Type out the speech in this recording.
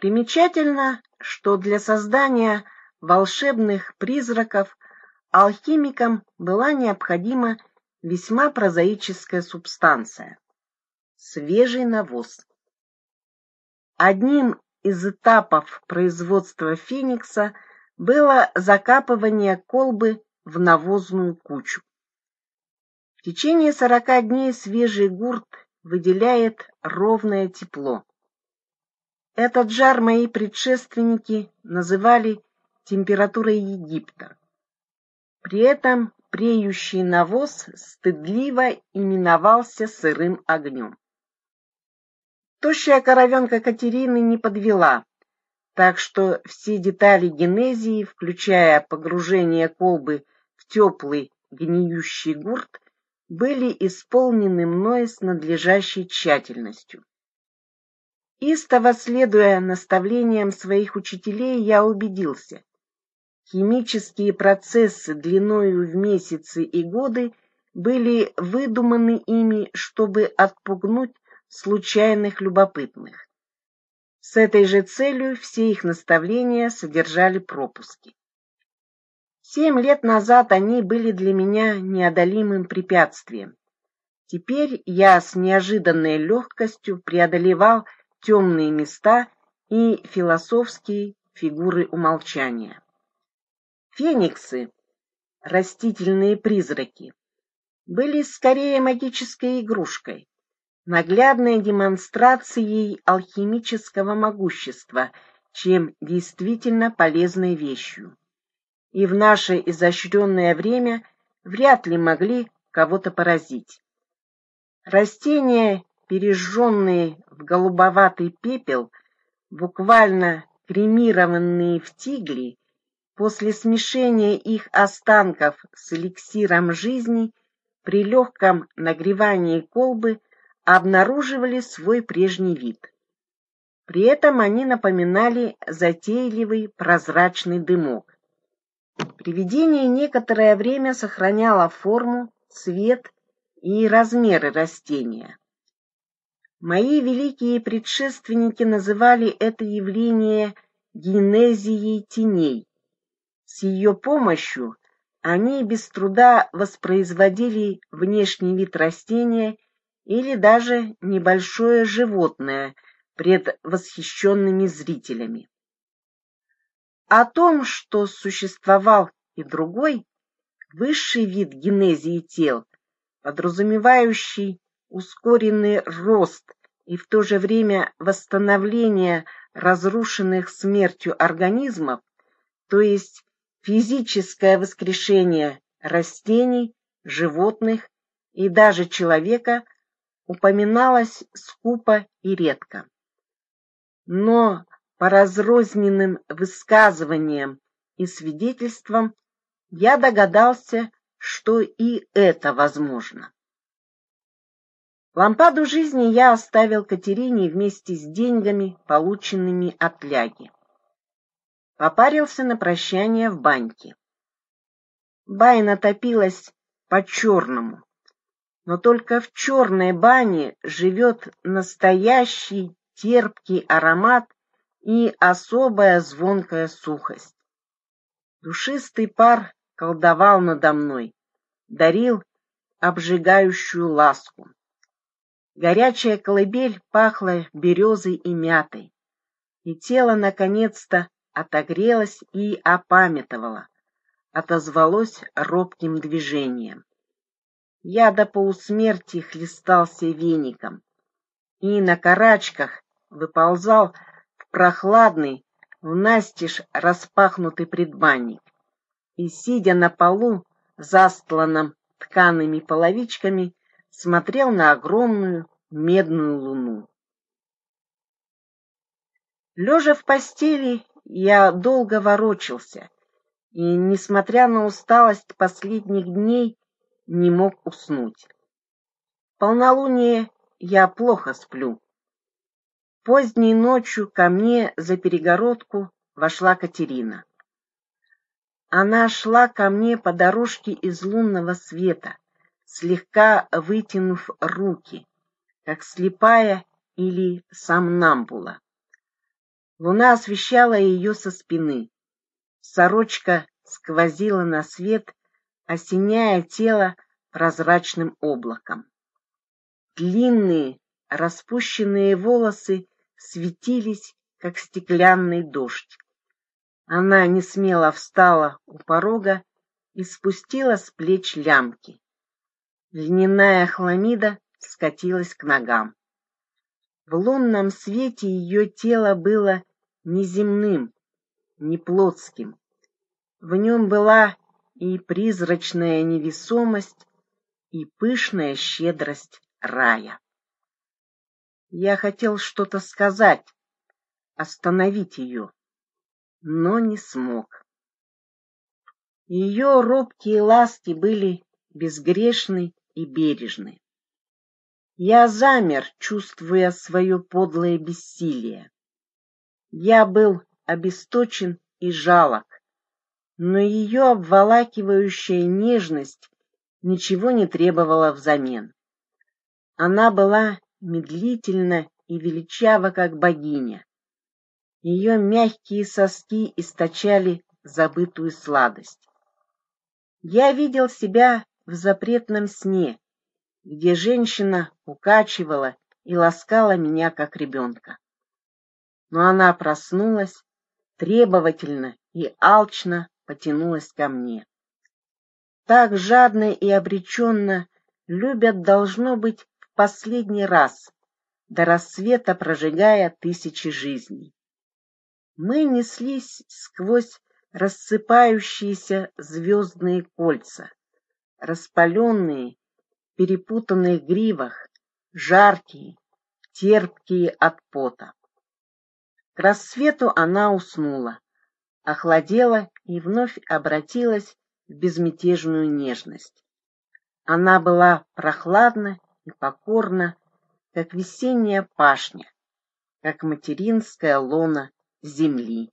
Примечательно, что для создания волшебных призраков алхимикам была необходима весьма прозаическая субстанция — свежий навоз. Одним из этапов производства феникса было закапывание колбы в навозную кучу. В течение сорока дней свежий гурт выделяет ровное тепло. Этот жар мои предшественники называли температурой Египта. При этом преющий навоз стыдливо именовался сырым огнем. Тощая коровенка Катерины не подвела, так что все детали генезии, включая погружение колбы в теплый гниющий гурт, были исполнены мной с надлежащей тщательностью. Истово следуя наставлениям своих учителей, я убедился, химические процессы длиною в месяцы и годы были выдуманы ими, чтобы отпугнуть случайных любопытных. С этой же целью все их наставления содержали пропуски. Семь лет назад они были для меня неодолимым препятствием. Теперь я с неожиданной легкостью преодолевал темные места и философские фигуры умолчания. Фениксы, растительные призраки, были скорее магической игрушкой, наглядной демонстрацией алхимического могущества, чем действительно полезной вещью. И в наше изощренное время вряд ли могли кого-то поразить. Растения пережженные в голубоватый пепел, буквально кремированные в тигли, после смешения их останков с эликсиром жизни при легком нагревании колбы обнаруживали свой прежний вид. При этом они напоминали затейливый прозрачный дымок. Привидение некоторое время сохраняло форму, цвет и размеры растения. Мои великие предшественники называли это явление генезией теней. С ее помощью они без труда воспроизводили внешний вид растения или даже небольшое животное пред восхищенными зрителями. О том, что существовал и другой, высший вид генезии тел, подразумевающий ускоренный рост и в то же время восстановление разрушенных смертью организмов, то есть физическое воскрешение растений, животных и даже человека, упоминалось скупо и редко. Но по разрозненным высказываниям и свидетельствам я догадался, что и это возможно. Лампаду жизни я оставил Катерине вместе с деньгами, полученными от ляги. Попарился на прощание в баньке. Байна топилась по-черному, но только в черной бане живет настоящий терпкий аромат и особая звонкая сухость. Душистый пар колдовал надо мной, дарил обжигающую ласку. Горячая колыбель пахла березой и мятой, и тело наконец-то отогрелось и опамятовало, отозвалось робким движением. Я до полусмерти хлестался веником и на карачках выползал в прохладный, в настежь распахнутый предбанник, и, сидя на полу, застланном ткаными половичками, смотрел на огромную медную луну. Лежа в постели, я долго ворочался и, несмотря на усталость последних дней, не мог уснуть. Полнолуние я плохо сплю. Поздней ночью ко мне за перегородку вошла Катерина. Она шла ко мне по дорожке из лунного света, слегка вытянув руки, как слепая или сомнамбула. Луна освещала ее со спины. Сорочка сквозила на свет, осеняя тело прозрачным облаком. Длинные, распущенные волосы светились, как стеклянный дождь. Она не смело встала у порога и спустила с плеч лямки. Льняная хламида скатилась к ногам. В лунном свете ее тело было неземным, не плотским. В нем была и призрачная невесомость, и пышная щедрость рая. Я хотел что-то сказать, остановить ее, но не смог. Ее робкие ласки были безгрешны и бережны. Я замер, чувствуя свое подлое бессилие. Я был обесточен и жалок, но ее обволакивающая нежность ничего не требовала взамен. Она была медлительна и величава, как богиня. Ее мягкие соски источали забытую сладость. Я видел себя в запретном сне, где женщина укачивала и ласкала меня, как ребенка. Но она проснулась, требовательно и алчно потянулась ко мне. Так жадно и обреченно любят, должно быть, в последний раз, до рассвета прожигая тысячи жизней. Мы неслись сквозь рассыпающиеся звездные кольца, распаленные, перепутанные гривах, жаркие, терпкие от пота. К рассвету она уснула, охладела и вновь обратилась в безмятежную нежность. Она была прохладна и покорна, как весенняя пашня, как материнская лона земли.